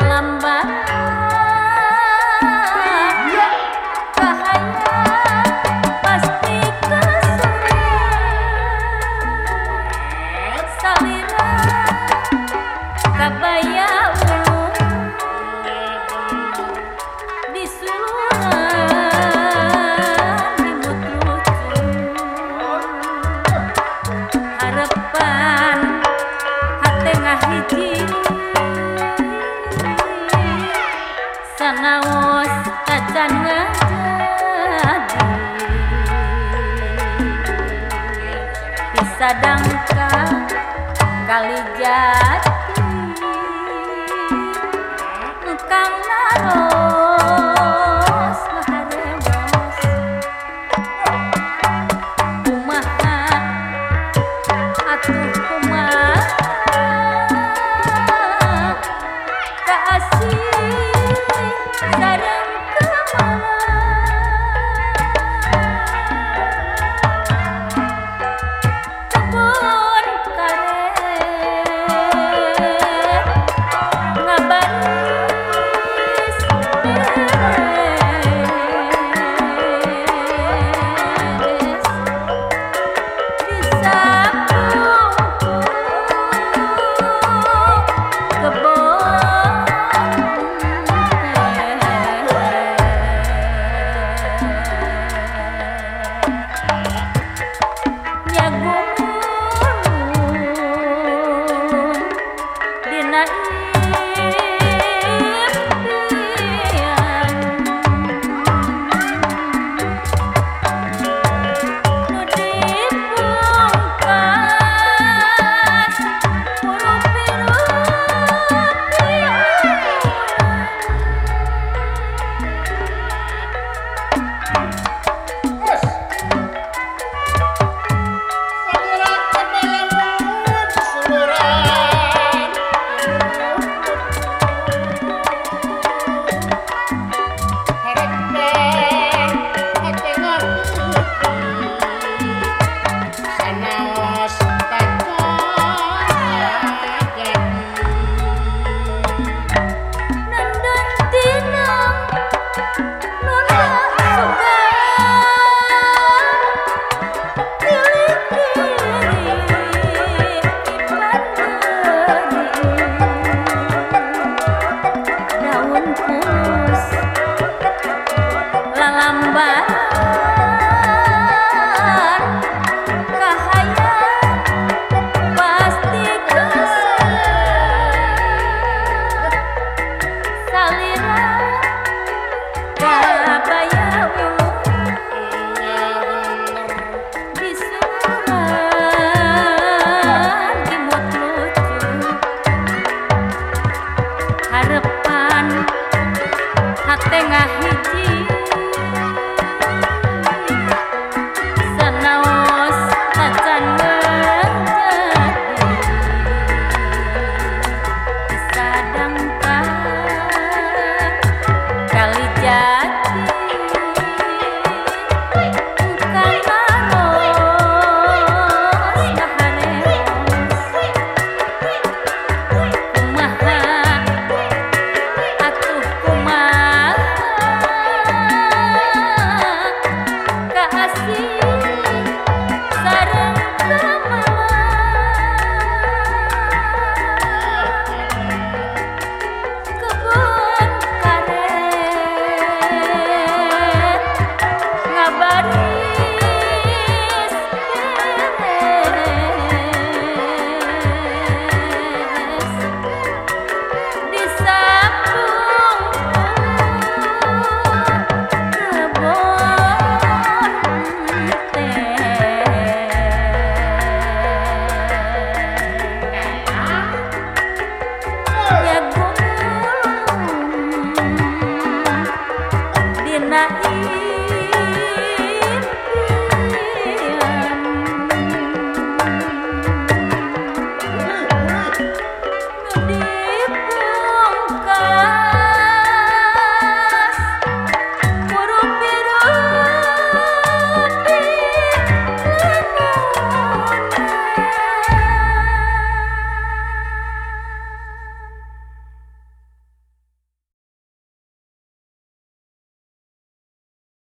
lambat sadangka kali jati. Kang naro lambat night.